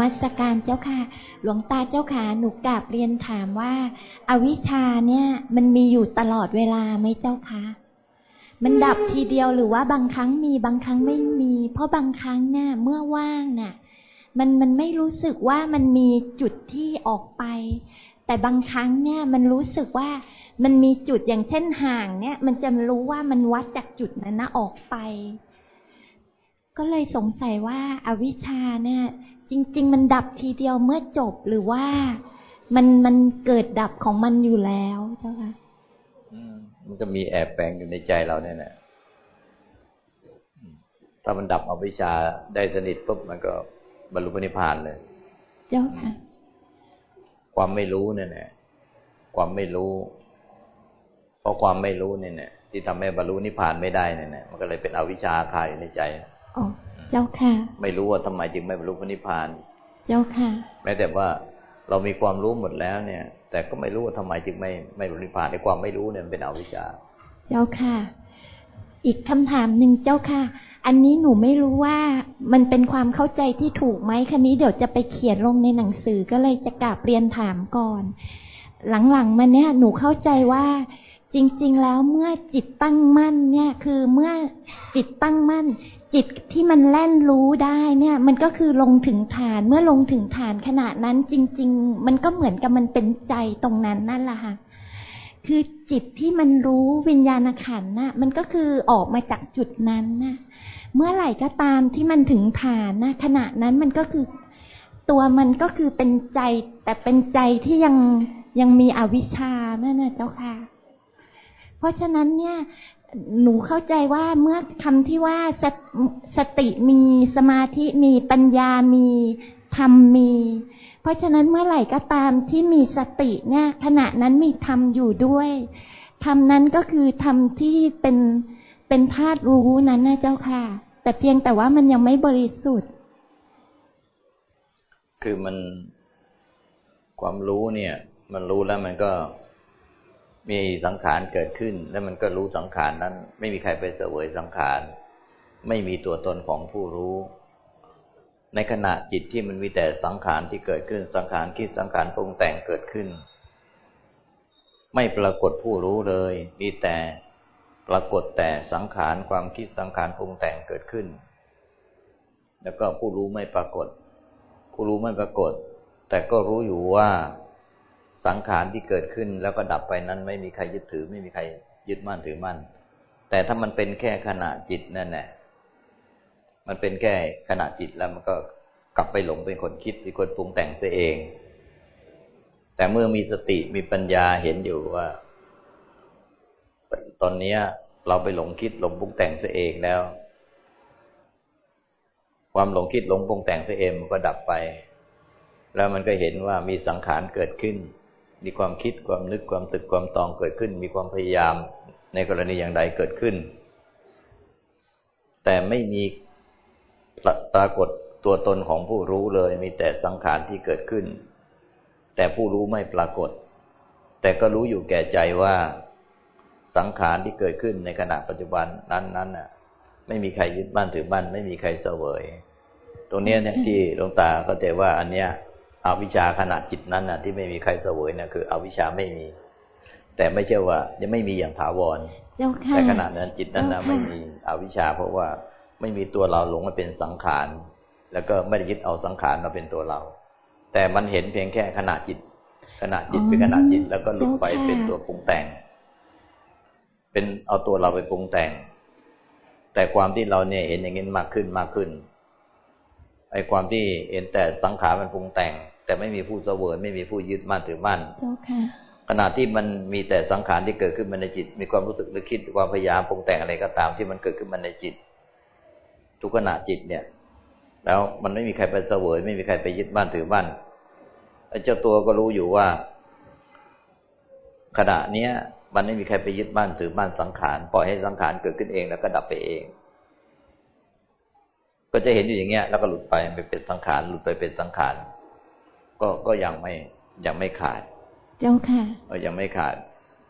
มัสการเจ้าค่ะ หลวงตาเจ้าค่ะหนูกราบเรียนถามว่าอาวิชชาเนี่ยมันมีอยู่ตลอดเวลาไหมเจ้าคะมันดับทีเดียวหรือว่าบางครั้งมีบางครั้งไม่มี เพราะบางครั้งเนี่ยเมื่อว่างเนี่ยมันมันไม่รู้สึกว่ามันมีจุดที่ออกไป แต่บางครั้งเนี่ยมันรู้สึกว่ามันมีจุดอย่างเช่นห่างเนี่ย มันจะรู้ว่ามันวัดจากจุดนั้นนะออกไป ก็เลยสงสัยว่าอาวิชชาเนี่ย จริง ๆ มันดับทีเดียวเมื่อจบหรือว่ามันมันเกิดดับของมันอยู่แล้วเจ้าค่ะมันก็มีแอบแฝงอยู่ในใจเราเนี่ยแหละถ้ามันดับอวิชชาได้สนิทปุ๊บมันก็บรรลุนิพพานเลย เจ้าค่ะ ความไม่รู้เนี่ยแหละความไม่รู้ เพราะความไม่รู้เนี่ยเนี่ยที่ทำให้บรรลุนิพพานไม่ได้เนี่ยมันก็เลยเป็นอวิชชาคาอยู่ในใจ อ๋อเจ้าค่ะ ไม่รู้ว่าทำไมจึงไม่บรรลุนิพพาน เจ้าค่ะ แม้แต่ว่าเรามีความรู้หมดแล้วเนี่ย แต่ก็ไม่รู้ว่าทำไมจึงไม่ไม่บรรลุนิพพานในความไม่รู้เนี่ยเป็นอวิชชา เจ้าค่ะ อีกคำถามหนึ่งเจ้าค่ะ อันนี้หนูไม่รู้ว่ามันเป็นความเข้าใจที่ถูกไหมคันนี้เดี๋ยวจะไปเขียนลงในหนังสือก็เลยจะกราบเรียนถามก่อน หลังๆมาเนี่ยหนูเข้าใจว่าจริง ๆ แล้วเมื่อจิตตั้งมั่นเนี่ย คือเมื่อจิตตั้งมั่น จิตที่มันแล่นรู้ได้เนี่ย มันก็คือลงถึงฐานเมื่อลงถึงฐานขณะนั้นจริง ๆ มันก็เหมือนกับมันเป็นใจตรงนั้นนั่นแหละค่ะคือจิตที่มันรู้วิญญาณขันน่ะ มันก็คือออกมาจากจุดนั้นน่ะ เมื่อไหร่ก็ตามที่มันถึงฐานนะขณะนั้นมันก็คือ ตัวมันก็คือเป็นใจ แต่เป็นใจที่ยังยังมีอวิชชานั่นนะเจ้าค่ะ เพราะฉะนั้นเนี่ย หนูเข้าใจว่าเมื่อคำที่ว่าสสติมีสมาธิมีปัญญามีธรรมมี เพราะฉะนั้นเมื่อไหร่ก็ตามที่มีสติเนี่ยขณะนั้นมีธรรมอยู่ด้วยธรรมนั้นก็คือธรรมที่เป็นเป็นธาตุรู้นั้นนะเจ้าค่ะ แต่เพียงแต่ว่ามันยังไม่บริสุทธิ์ คือมันความรู้เนี่ย มันรู้แล้วมันก็ มีสังขารเกิดขึ้น แล้วมันก็รู้สังขารนั้น ไม่มีใครไปเสวยสังขาร ไม่มีตัวตนของผู้รู้ ในขณะจิตที่มันมีแต่สังขารที่เกิดขึ้น สังขารคิดสังขารปรุงแต่งเกิดขึ้น ไม่ปรากฏผู้รู้เลยมีแต่ปรากฏแต่สังขารความคิดสังขารปรุงแต่งเกิดขึ้น แล้วก็ผู้รู้ไม่ปรากฏ ผู้รู้ไม่ปรากฏ แต่ก็รู้อยู่ว่า สังขารที่เกิดขึ้นแล้วก็ดับไปนั้น ไม่มีใครยึดถือ ไม่มีใครยึดมั่นถือมั่น แต่ถ้ามันเป็นแค่ขณะจิตนั่นแหละมันเป็นแค่ขณะจิตแล้วมันก็กลับไปหลงเป็นคนคิดเป็นคนปรุงแต่งตัวเอง แต่เมื่อมีสติมีปัญญาเห็นอยู่ว่า ตอนนี้เราไปหลงคิดหลงปรุงแต่งซะเองแล้ว ความหลงคิดหลงปรุงแต่งซะเองมันก็ดับไป แล้วมันก็เห็นว่ามีสังขารเกิดขึ้น มีความคิดความนึกความตึกความตองเกิดขึ้น มีความพยายามในกรณีอย่างใดเกิดขึ้น แต่ไม่มีปรากฏตัวตนของผู้รู้เลย มีแต่สังขารที่เกิดขึ้น แต่ผู้รู้ไม่ปรากฏ แต่ก็รู้อยู่แก่ใจว่าสังขารที่เกิดขึ้นในขณะปัจจุบันนั้นนั้นน่ะ ไม่มีใครยึดบ้านถือบ้านไม่มีใครเสวย ตรงนี้เนี่ยที่หลวงตาก็จะว่าอันเนี้ย อวิชาขณะจิตนั้นน่ะ ที่ไม่มีใครเสวยน่ะคือ อวิชาไม่มี แต่ไม่ใช่ว่ายังไม่มีอย่างถาวรแต่ขณะนั้นจิตนั้นนะไม่มีอวิชา เพราะว่าไม่มีตัวเราหลงมาเป็นสังขารแล้วก็ไม่ได้ยึดเอาสังขารมาเป็นตัวเรา แต่มันเห็นเพียงแค่ขณะจิต ขณะจิตเป็นขณะจิต แล้วก็หลุดไปเป็นตัวปรุงแต่ง เป็นเอาตัวเราไปปรุงแต่ง แต่ความที่เราเนี่ยเห็นอย่างนี้มากขึ้นมากขึ้นไอ้ความที่เห็นแต่สังขารมันปรุงแต่ง แต่ไม่มีผู้เสวยไม่มีผู้ยึดมั่นถือมั่นขณะที่มันมีแต่สังขารที่เกิดขึ้นมาในจิต มีความรู้สึกหรือคิดความพยายามปรุงแต่งอะไรก็ตามที่มันเกิดขึ้นมาในจิต ทุกขณะจิตเนี่ย แล้วมันไม่มีใครไปเสวย ไม่มีใครไปยึดมั่นถือมั่นไอ้เจ้าตัวก็รู้อยู่ว่า ขณะเนี้ยมันไม่มีใครไปยึดบ้านถือบ้านสังขารปล่อยให้สังขารเกิดขึ้นเองแล้วก็ดับไปเอง ก็จะเห็นอยู่อย่างเงี้ย แล้วก็หลุดไปไปเป็นสังขารหลุดไปเป็นสังขาร ก็ก็ยังไม่ยังไม่ขาด เจ้าค่ะเออยังไม่ขาด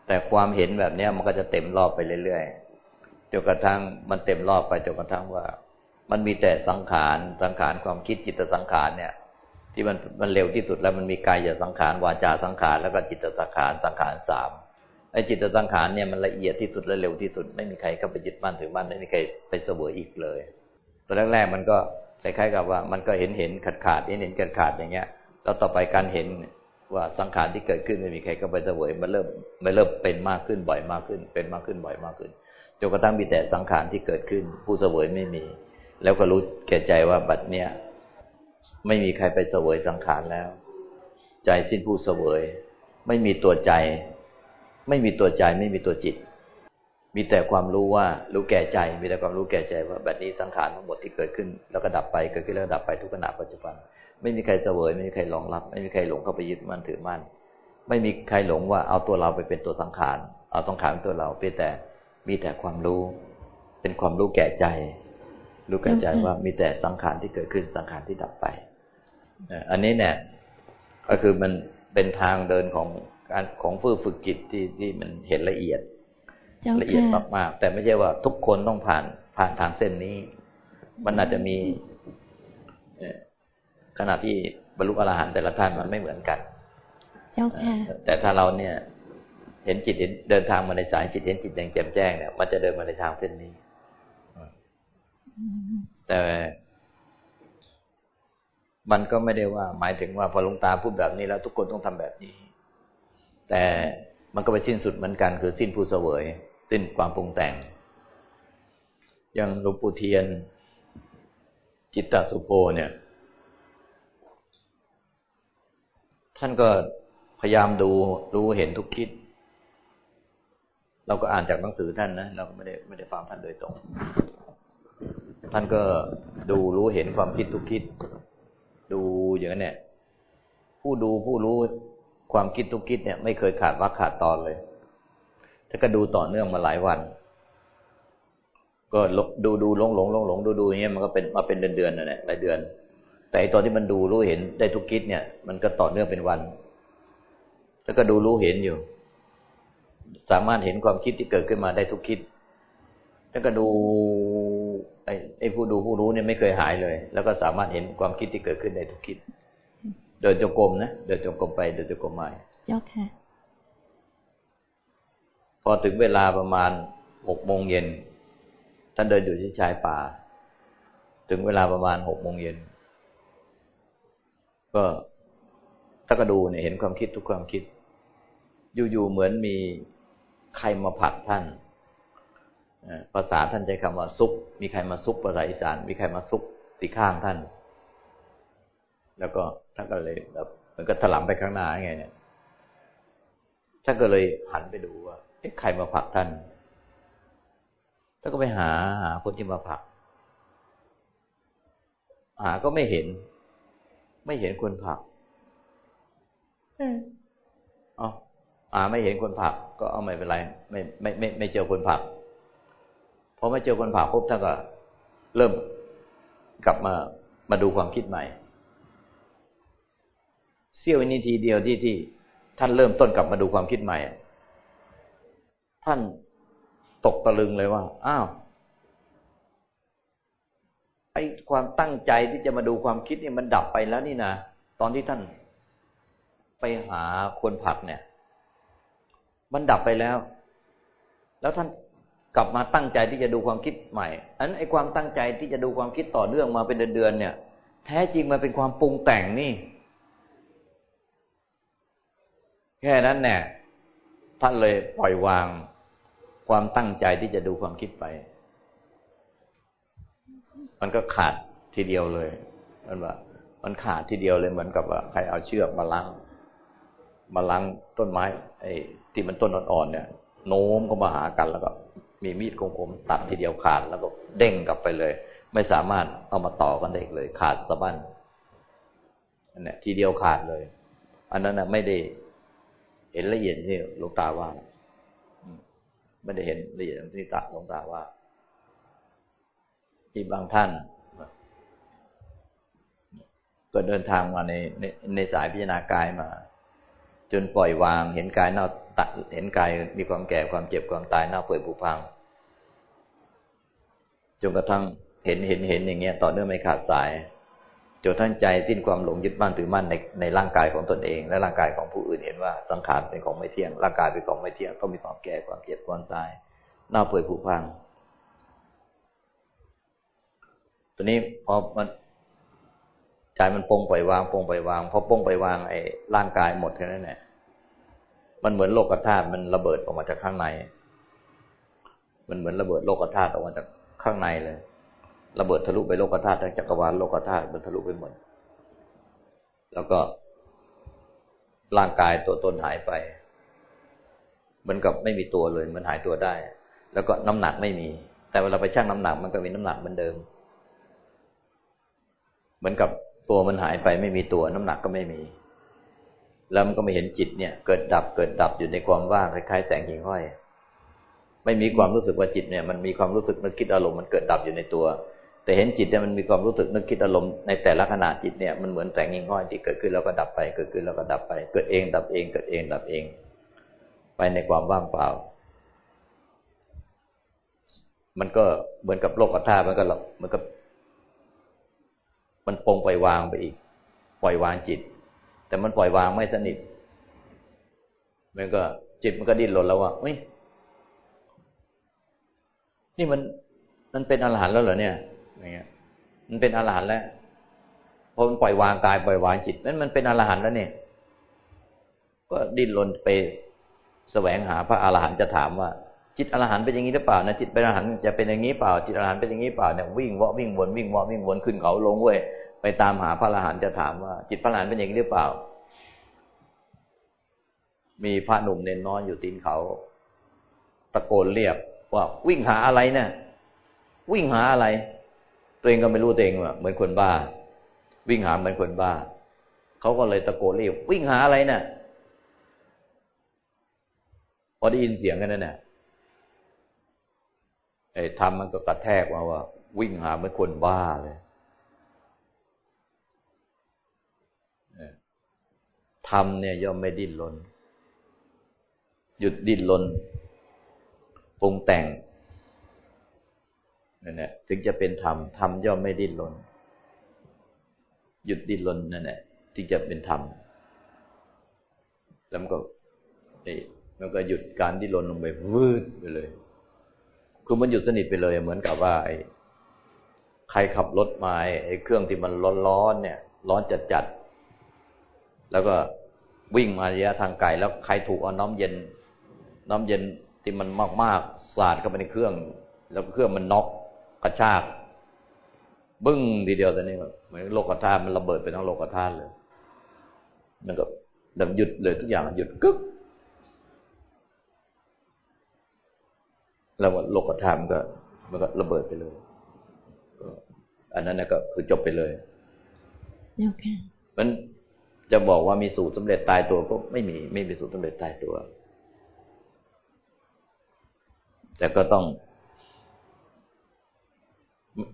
แต่ความเห็นแบบเนี้ยมันก็จะเต็มรอบไปเรื่อยๆจนกระทั่งมันเต็มรอบไปจนกระทั่งว่า มันมีแต่สังขารสังขารความคิดจิตสังขารเนี่ย ที่มันมันเร็วที่สุดแล้วมันมีกายสังขารวาจาสังขารแล้วก็จิตสังขารสังขารสามไอ้จิตสังขารเนี่ยมันละเอียดที่สุดและเร็วที่สุด ไม่มีใครเข้าไปยึดมั่นถือมั่นไม่มีใครไปเสวยอีกเลยตอนแรกๆมันก็คล้ายๆกับว่ามันก็เห็นเห็นขาดขาดเห็นเห็นขาดขาดอย่างเงี้ย แล้วต่อไปการเห็นว่าสังขารที่เกิดขึ้นไม่มีใครเข้าไปเสวยมันเริ่มมันเริ่มเป็นมากขึ้นบ่อยมากขึ้น เป็นมากขึ้นบ่อยมากขึ้นจนกระทั่งมีแต่สังขารที่เกิดขึ้น ผู้เสวยไม่มี แล้วก็รู้แก่ใจว่าบัดเนี้ยไม่มีใครไปเสวยสังขารแล้ว ใจสิ้นผู้เสวย ไม่มีตัวใจ ไม่มีตัวใจไม่มีตัวจิต มีแต่ความรู้ว่ารู้แก่ใจ มีแต่ความรู้แก่ใจว่าแบบนี้สังขารทั้งหมดที่เกิดขึ้น แล้วก็ดับไปเกิดขึ้นแล้วดับไปทุกขณะปัจจุบัน ไม่มีใครเสวย ไม่มีใครรองรับ ไม่มีใครหลงเข้าไปยึดมั่นถือมั่น ไม่มีใครหลงว่าเอาตัวเราไปเป็นตัวสังขาร เอาสังขารเป็นตัวเราเพียงแต่มีแต่ความรู้ เป็นความรู้แก่ใจ รู้แก่ใจว่ามีแต่สังขารที่เกิดขึ้นสังขารที่ดับไปอันนี้เนี่ย ก็คือมันเป็นทางเดินของการของฝึกฝึกจิตที่ที่มันเห็นละเอียดละเอียดมากๆแต่ไม่ใช่ว่าทุกคนต้องผ่านผ่านทางเส้นนี้ มันอาจจะมี ขณะที่บรรลุอรหันต์แต่ละท่านมันไม่เหมือนกัน เจ้าค่ะ แต่ถ้าเราเนี่ย เห็นจิตเห็นเดินทางมาในสายจิตเห็นจิตแดงแจ่มแจ้งเนี่ยมันจะเดินมาในทางเส้นนี้แต่มันก็ไม่ได้ว่า หมายถึงว่าพอลุงตาพูดแบบนี้แล้วทุกคนต้องทำแบบนี้ แต่มันก็ไปสิ้นสุดเหมือนกัน คือสิ้นผู้เสวย สิ้นความปรุงแต่ง อย่างหลวงปู่เทียน จิตตสุโภเนี่ย ท่านก็พยายามดูรู้เห็นทุกคิด เราก็อ่านจากหนังสือท่านนะเราก็ไม่ได้ไม่ได้ฟังท่านโดยตรง ท่านก็ดูรู้เห็นความคิดทุกคิด ดูอย่างนั้นเนี่ยผู้ดูผู้รู้ความคิดทุกคิดเนี่ยไม่เคยขาดวักขาดตอนเลยถ้าก็ดูต่อเนื่องมาหลายวัน ก็ดูดูหลงหลงหลงหลงดูดูอย่างเงี้ยมันก็เป็นมาเป็นเดือนเดือนนั่นแหละหลายเดือน แต่ตอนที่มันดูรู้เห็นได้ทุกคิดเนี่ย มันก็ต่อเนื่องเป็นวัน แล้วก็ดูรู้เห็นอยู่ สามารถเห็นความคิดที่เกิดขึ้นมาได้ทุกคิด แล้วก็ดูไอ้ไอ้ผู้ดูผู้รู้เนี่ยไม่เคยหายเลย แล้วก็สามารถเห็นความคิดที่เกิดขึ้นในทุกคิด เดินจงกรมนะเดินจงกรมไปเดินจงกรมมาเจ้าค่ะ พอถึงเวลาประมาณหกโมงเย็นท่านเดินอยู่ที่ชายป่า ถึงเวลาประมาณหกโมงเย็น ก็ถ้าก็ดูเนี่ยเห็นความคิดทุกความคิด อยู่ๆเหมือนมีใครมาผลักท่านภาษาท่านใช้คำว่าซุก มีใครมาซุกภาษาอีสาน มีใครมาซุกสีข้างท่าน แล้วก็ท่านก็เลยแบบมันก็ถลำไปข้างหน้าไงเนี่ยท่านก็เลยหันไปดูว่าเอ๊ะใครมาผลักท่านท่านก็ไปหาหาคนที่มาผลัก หาก็ไม่เห็น ไม่เห็นคนผลักอ๋อหาไม่เห็นคนผลัก ก็เอาไม่เป็นไรไม่ไม่ไม่ไม่เจอคนผลักพอมาเจอคนผ่าพบท่านก็ เริ่มกลับมามาดูความคิดใหม่เสี้ยววินาทีเดียวที่ที่ ท่านเริ่มต้นกลับมาดูความคิดใหม่ท่านตกตะลึงเลยว่า อ้าว ไอ้ความตั้งใจที่จะมาดูความคิดเนี่ยมันดับไปแล้วนี่นะตอนที่ท่านไปหาคนผักเนี่ย มันดับไปแล้ว แล้วท่านกลับมาตั้งใจที่จะดูความคิดใหม่อันไอ้ความตั้งใจที่จะดูความคิดต่อเนื่องมาเป็นเดือนๆเนี่ย แท้จริงมันเป็นความปรุงแต่งนี่ แค่นั้นแน่ท่านเลยปล่อยวางความตั้งใจที่จะดูความคิดไป มันก็ขาดทีเดียวเลย มันว่า มันขาดทีเดียวเลยเหมือนกับว่าใครเอาเชือกมาล้างมาล้างต้นไม้ ไอ้ที่มันต้นอ่อนๆเนี่ย โน้มก็มาหากันแล้วก็ มีมีดคมๆตัดทีเดียวขาดแล้วก็เด้งกลับไปเลย ไม่สามารถเอามาต่อกันได้อีกเลย ขาดสะบั้นอันนี้ทีเดียวขาดเลย อันนั้นนะไม่ได้เห็นละเอียดที่หลวงตาว่าไม่ได้เห็นละเอียดที่ตาหลวงตาว่า ที่บางท่าน ก็เดินทางมาในในในสายพิจารณากายมา จนปล่อยวางเห็นกายเน่าตัดเห็นกายมีความแก่ความเจ็บความตายเน่าเปื่อยผุพังจนกระทั่งเห็นเห็นเห็นอย่างเงี้ยต่อเนื่องไม่ขาดสายจนท่านใจสิ้นความหลงยึดมั่นถือมั่นในในร่างกายของตนเอง และร่างกายของผู้อื่นเห็นว่าสังขารเป็นของไม่เที่ยงร่างกายเป็นของไม่เที่ยงต้องมีความแก่ความเจ็บความตายเน่าเปื่อยผุพัง ตัวนี้พอมันใจมันปงปล่อยวางปงปล่อยวางพอปงปล่อยวางไอ้ร่างกายหมดแค่นั้นแหละมันเหมือนโลกธาตุมันระเบิดออกมาจากข้างใน มันเหมือนระเบิดโลกธาตุออกมาจากข้างในเลย ระเบิดทะลุไปโลกธาตุทั้งจักรวาลโลกธาตุมันทะลุไปหมด แล้วก็ร่างกายตัวตนหายไป เหมือนกับไม่มีตัวเลย มันหายตัวได้ แล้วก็น้ำหนักไม่มี แต่เวลาไปชั่งน้ำหนักมันก็มีน้ำหนักเหมือนเดิม เหมือนกับตัวมันหายไปไม่มีตัวน้ำหนักก็ไม่มี แล้วมันก็ไม่เห็นจิตเนี่ย เกิดดับเกิดดับอยู่ในความว่างคล้ายๆแสงหิ่งห้อย ไม่มีความรู้สึกว่าจิตเนี่ย มันมีความรู้สึกนึกคิดอารมณ์มันเกิดดับอยู่ในตัว แต่เห็นจิตเนี่ยมันมีความรู้สึกนึกคิดอารมณ์ในแต่ละขณะจิตเนี่ยมันเหมือนแสงยิงห้อยที่เกิดขึ้นแล้วก็ดับไป เกิดขึ้นแล้วก็ดับไป เกิดเองดับเองเกิดเองดับเอง ไปในความว่างเปล่ามันก็เหมือนกับโลกธาตุมันก็เหมือนกับ มันปงปล่อยวางไปอีก ปล่อยวางจิต แต่มันปล่อยวางไม่สนิทมันก็จิตมันก็ดิ้นรนแล้วว่าเฮ้ยนี่มันมันเป็นอรหันต์แล้วเหรอเนี่ยอย่างเงี้ย มันเป็นอรหันต์แล้วพอมันปล่อยวางกายปล่อยวางจิตนั้นมันเป็นอรหันต์แล้วเนี่ย ก็ดิ้นรนไปแสวงหาพระอรหันต์จะถามว่า จิตอรหันเป็นอย่างนี้หรือเปล่านะจิตเป็นอรหันจะเป็นอย่างนี้เปล่า จิตอรหันเป็นอย่างนี้เปล่าเนี่ยวิ่งวะวิ่งวนวิ่งวะวิ่งวนขึ้นเขาลงเว้ยไปตามหาพระอรหันจะถามว่า จิตพระอรหันเป็นอย่างนี้หรือเปล่า มีพระหนุ่มเนนนอยอยู่ตีนเขา ตะโกนเรียกว่าวิ่งหาอะไรเนี่ยวิ่งหาอะไร ตัวเองก็ไม่รู้ตัวเองว่าเหมือนคนบ้า วิ่งหาเหมือนคนบ้าเขาก็เลยตะโกนเรียกวิ่งหาอะไรเนะ่ยพอได้ยินเสียงกันนั่นแหละ ไอ้ทำมันก็กระแทกมาว่า วิ่งหาเหมือนคนบ้าเลยทำเนี่ยย่อมไม่ดิ้นรน หยุดดิ้นรนปรุงแต่งนั่นแหละถึงจะเป็นธรรมธรรมย่อมไม่ดิ้นรนหยุดดิ้นรนนั่นแหละถึงจะเป็นธรรมแล้วมันก็นี่มันก็หยุดการดิ้นรนลงไปวืดไปเลย คือมันหยุดสนิทไปเลย เหมือนกับว่าไอ้ใครขับรถมาไอ้เครื่องที่มันร้อนๆเนี่ย ร้อนจัดๆแล้วก็วิ่งมาระยะทางไกลแล้วใครถูกเอาน้ำเย็น น้ำเย็นที่มันมากๆสาดเข้าไปในเครื่อง แล้วเครื่องมันน็อกกระชากบึ้งทีเดียวตอนนี้เหมือนโลกธาตุมันระเบิดไปทั้งโลกธาตุเลยมันก็ดับหยุดเลยทุกอย่างหยุดกึ๊ก แล้วโลกธาตุมันก็ มันก็ระเบิดไปเลยอันนั้นก็คือจบไปเลยโอเคมันจะบอกว่ามีสูตรสาเร็จตายตัวก็ไม่มี ไม่มีสูตรสาเร็จตายตัว แต่ก็ต้อง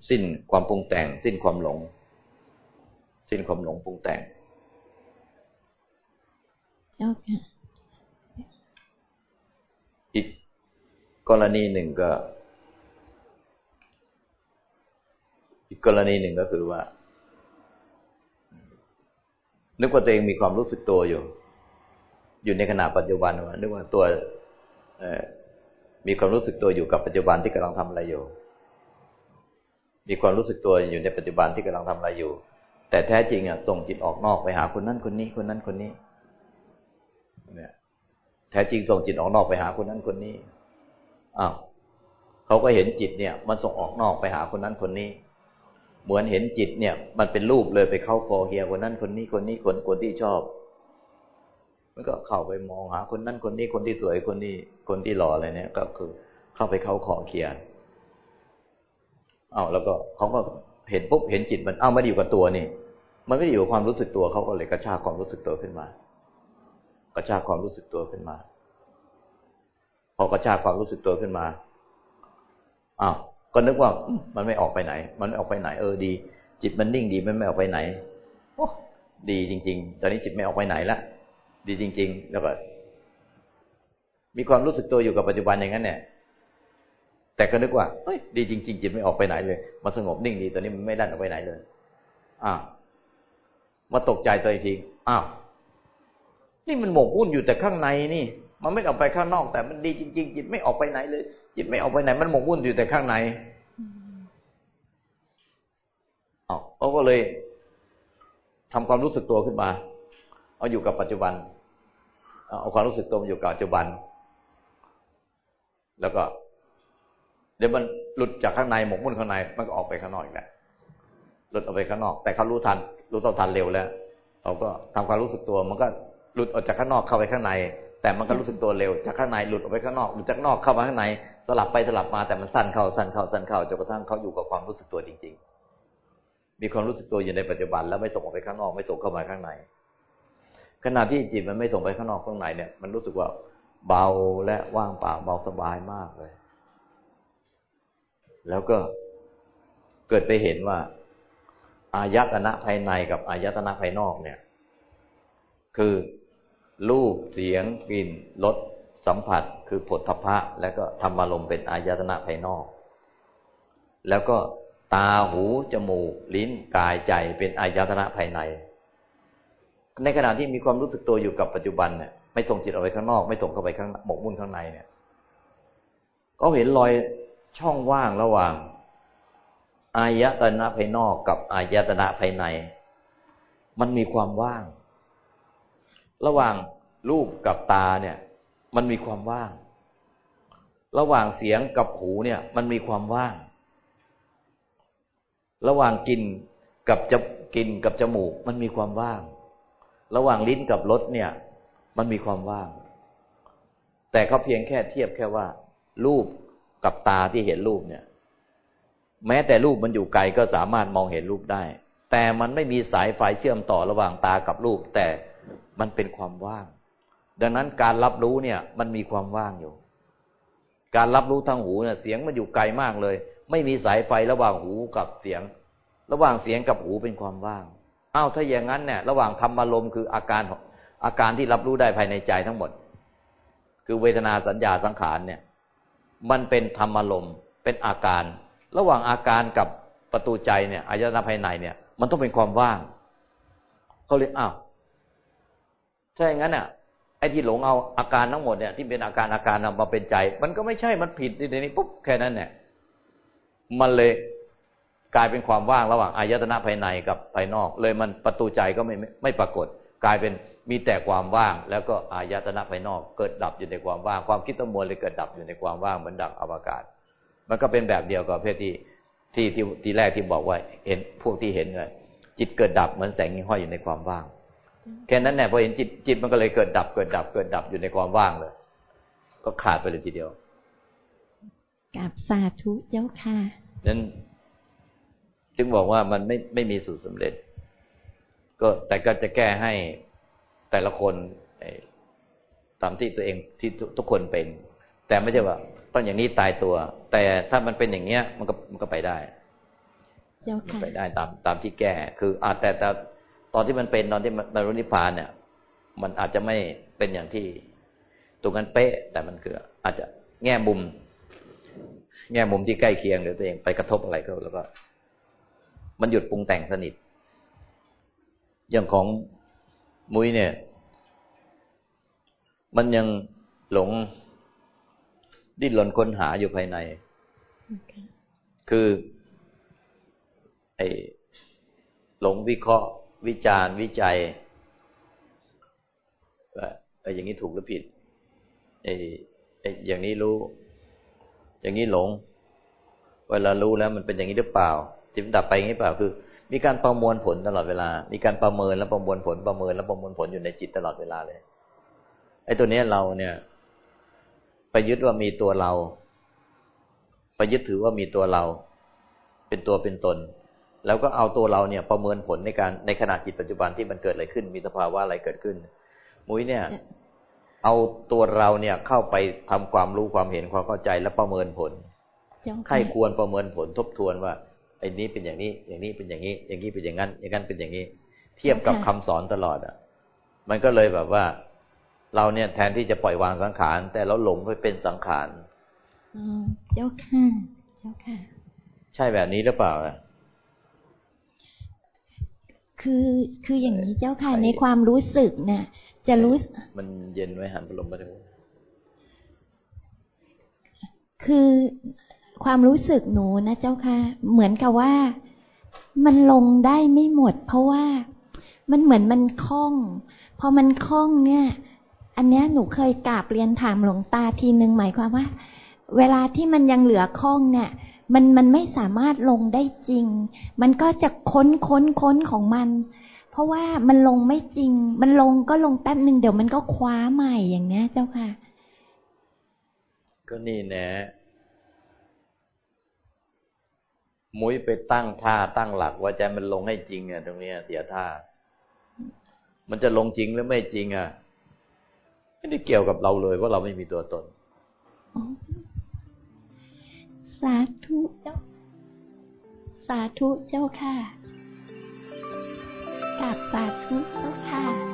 สิ้นความปรุงแต่ง สิ้นความหลง สิ้นความหลงปรุงแต่งอีก กรณีหนึ่งก็ อีกกรณีหนึ่งก็คือว่า นึกว่าตัวเองมีความรู้สึกตัวอยู่ อยู่ในขณะปัจจุบันว่านึกว่าตัวมีความรู้สึกตัวอยู่กับปัจจุบันที่กำลังทำอะไรอยู่ มีความรู้สึกตัวอยู่ในปัจจุบันที่กำลังทำอะไรอยู่ แต่แท้จริงอะส่งจิตออกนอกไปหาคนนั้นคนนี้คนนั้นคนนี้ เนี่ย แท้จริงส่งจิตออกนอกไปหาคนนั้นคนนี้ อ้าวเขาก็เห็นจิตเนี่ย มันส่งออกนอกไปหาคนนั้นคนนี้ เหมือนเห็นจิตเนี่ย มันเป็นรูปเลยไปเข้าคอเฮียคนนั้นคนนี้คนนี้คนคนที่ชอบ มันก็เข้าไปมองหาคนนั้นคนนี้คนที่สวยคนนี้คนที่หล่ออะไรเนี่ย ก็คือเข้าไปเข้าคอเคียเอาแล้วก็เขาก็เห็นปุ๊บเห็นจิตมันเอ้าไม่ได้อยู่กับตัวนี่มันไม่ได้อยู่กับความรู้สึกตัวเขาก็เลยกระชากความรู้สึกตัวขึ้นมา กระชากความรู้สึกตัวขึ้นมา อกระชากความรู้สึกตัวขึ้นมาอ้าวก็นึกว่ามันไม่ออกไปไหน มันไม่ออกไปไหน เออดี จิตมันนิ่งดีมันไม่ออกไปไหนโอ้ดีจริง ๆ ตอนนี้จิตไม่ออกไปไหนละดีจริง ๆ แล้วก็ มีความรู้สึกตัวอยู่กับปัจจุบันอย่างนั้นเนี่ยแต่ก็นึกว่าเฮ้ยดีจริง ๆ จิตไม่ออกไปไหนเลยมันสงบนิ่งดีตอนนี้มันไม่ดันออกไปไหนเลยอ่าวมาตกใจตัวทีอ้าวนี่มันหมกมุ่นอยู่แต่ข้างในนี่ มันไม่ออกไปข้างนอก แต่มันดีจริง ๆ จิตไม่ออกไปไหนเลย จิตไม่ออกไปไหน มันหมกมุ่นอยู่แต่ข้างในอ๋อเขาก็เลยทำความรู้สึกตัวขึ้นมา เอาอยู่กับปัจจุบัน เอาความรู้สึกตัวมาอยู่กับปัจจุบัน แล้วก็ เดี๋ยวมันหลุดจากข้างในหมกมุ่นข้างในมันก็ออกไปข้างนอกอีกแหละหลุดออกไปข้างนอก แต่เขารู้ทัน รู้ต้องทันเร็วแล้วเราก็ทำความรู้สึกตัว มันก็หลุดออกจากข้างนอกเข้าไปข้างใน แต่มันก็รู้สึกตัวเร็ว จากข้างในหลุดออกไปข้างนอกหลุดจากนอกเข้ามาข้างในสลับไปสลับมาแต่มันสั้นเข้าสั้นเข้าสั้นเข้าจนกระทั่งเขาอยู่กับความรู้สึกตัวจริง ๆ มีความรู้สึกตัวอยู่ในปัจจุบัน แล้วไม่ส่งออกไปข้างนอกไม่ส่งเข้ามาข้างในขณะที่จิตมันไม่ส่งไปข้างนอกข้างในเนี่ยมันรู้สึกว่าเบาและว่างเปล่าเบาสบายมากเลย แล้วก็เกิดไปเห็นว่า อายตนะภายในกับอายตนะภายนอกเนี่ย คือ รูปเสียงกลิ่นรสสัมผัสคือผลทพะ แล้วก็ธรรมารมเป็นอายตนะภายนอก แล้วก็ตาหูจมูก ลิ้นกายใจเป็นอายตนะภายใน ในขณะที่มีความรู้สึกตัวอยู่กับปัจจุบันเนี่ยไม่ส่งจิตออกไปข้างนอก ไม่ส่งเข้าไปข้างหมกมุ่นข้างในเนี่ย ก็เห็นรอยช่องว่างระหว่าง อายตนะภายนอกกับอายตนะภายใน มันมีความว่าง ระหว่างรูปกับตาเนี่ย มันมีความว่าง ระหว่างเสียงกับหูเนี่ย มันมีความว่าง ระหว่างกินกับจะกินกับจมูก มันมีความว่าง ระหว่างลิ้นกับรสเนี่ย มันมีความว่าง แต่เขาเพียงแค่เทียบแค่ว่า รูปกับตาที่เห็นรูปเนี่ย แม้แต่รูปมันอยู่ไกลก็สามารถมองเห็นรูปได้ แต่มันไม่มีสายไฟเชื่อมต่อระหว่างตากับรูป แต่ มันเป็นความว่าง ดังนั้นการรับรู้เนี่ย มันมีความว่างอยู่ การรับรู้ทางหูเนี่ย เสียงมันอยู่ไกลมากเลย ไม่มีสายไฟระหว่างหูกับเสียง ระหว่างเสียงกับหูเป็นความว่างอ้าวถ้าอย่างนั้นเนี่ย ระหว่างธรรมอารมณ์คืออาการอาการที่รับรู้ได้ภายในใจทั้งหมด คือเวทนาสัญญาสังขารเนี่ย มันเป็นธรรมอารมณ์เป็นอาการ ระหว่างอาการกับประตูใจเนี่ยอายตนะภายในเนี่ย มันต้องเป็นความว่างเขาเลยอ้าว ถ้าอย่างนั้นอะไอ้ที่หลงเอาอาการทั้งหมดเนี่ยที่เป็นอาการอาการนำมาเป็นใจ มันก็ไม่ใช่มันผิดในนี้ปุ๊บแค่นั้นเนี่ยมันเลยกลายเป็นความว่างระหว่างอายตนะภายในกับภายนอก เลยมันประตูใจก็ไม่ไม่ปรากฏ กลายเป็นมีแต่ความว่าง แล้วก็อายตนะภายนอก เกิดดับอยู่ในความว่าง ความคิดตั้งมวลเลยเกิดดับอยู่ในความว่างเหมือนดังอวกาศ มันก็เป็นแบบเดียวกับเพศที่ที่ที่ที่แรกที่บอกว่าเห็นพวกที่เห็นเลยจิตเกิดดับเหมือนแสงห้อยอยู่ในความว่าง แค่นั้นแหละพอเห็นจิตจิตมันก็เลยเกิดดับ เกิดดับ เกิดดับอยู่ในความว่างเลย ก็ขาดไปเลยทีเดียวกับสาธุเจ้าค่ะนั้น จึงบอกว่ามันไม่ไม่มีสูตรสาเร็จ ก็แต่ก็จะแก้ให้แต่ละคนตามที่ตัวเองที่ทุกคนเป็น แต่ไม่ใช่ว่าต้องอย่างนี้ตายตัว แต่ถ้ามันเป็นอย่างเงี้ย มันก็มันก็ไปได้ไปได้ตามตามที่แก้ คืออาจแต่แต่ ตอนที่มันเป็นตอนที่มันรุนิพานเนี่ย มันอาจจะไม่เป็นอย่างที่ตรงนั้นเป๊ะ แต่มันคืออาจจะแง่มุม แง่มุมที่ใกล้เคียงหรือตัวเองไปกระทบอะไรก็แล้วก็ มันหยุดปรุงแต่งสนิท อย่างของมุ้ยเนี่ย มันยังหลงดิ้นรนค้นหาอยู่ภายในคือ ไอ้หลงวิเคราะห์ วิจารณ์วิจัยว่าไอ้อย่างนี้ถูกหรือผิดไอ้ไอ้อย่างนี้รู้ อย่างนี้หลง เวลารู้แล้วมันเป็นอย่างนี้หรือเปล่าจิตดับไปอย่างนี้เปล่าคือ มีการประมวลผลตลอดเวลา มีการประเมินแล้วประมวลผลประเมินแล้วประมวลผลอยู่ในจิตตลอดเวลาเลยไอ้ตัวนี้เราเนี่ย ไปยึดว่ามีตัวเรา ไปยึดถือว่ามีตัวเรา เป็นตัวเป็นตน แล้วก็เอาตัวเราเนี่ยประเมินผลในการในขณะจิตปัจจุบันที่มันเกิดอะไรขึ้น มีสภาวะอะไรเกิดขึ้น มุ้ยเนี่ย เอาตัวเราเนี่ยเข้าไปทำความรู้ความเห็นความเข้าใจและประเมินผลให้ควรประเมินผลทบทวนว่าไอ้นี้เป็นอย่างนี้อย่างนี้เป็นอย่างนี้ อย่างนี้เป็นอย่างนั้น อย่างนั้นเป็นอย่างนี้ เทียบกับคำสอนตลอดอะ มันก็เลยแบบว่า เราเนี่ยแทนที่จะปล่อยวางสังขาร แต่เราหลงไปเป็นสังขารเจ้าค่ะเจ้าค่ะ ใช่แบบนี้หรือเปล่า คือคืออย่างนี้เจ้าค่ะไปในความรู้สึกเนี่ยจะรู้มันเย็นไว้หันพัดลมไปทางนู้นคือความรู้สึกหนูนะเจ้าค่ะ เหมือนกับว่ามันลงได้ไม่หมด เพราะว่ามันเหมือนมันคล่อง พอมันคล่องเนี่ย อันเนี้ยหนูเคยกราบเรียนถามหลวงตาทีหนึ่งหมายความว่า เวลาที่มันยังเหลือคล่องเนี่ย มันมันไม่สามารถลงได้จริง มันก็จะค้นค้นค้นของมัน เพราะว่ามันลงไม่จริง มันลงก็ลงแป๊บหนึ่งเดี๋ยวมันก็คว้าใหม่อย่างเนี้ยเจ้าค่ะ ก็นี่แนะมุ้ยไปตั้งท่าตั้งหลัก ว่าใจะมันลงให้จริงอะตรงเนี้ยเสียท่า มันจะลงจริงหรือไม่จริงอะไม่ได้เกี่ยวกับเราเลยว่าเราไม่มีตัวตน สาธุเจ้า สาธุเจ้าค่ะกับสาธุเจ้าค่ะ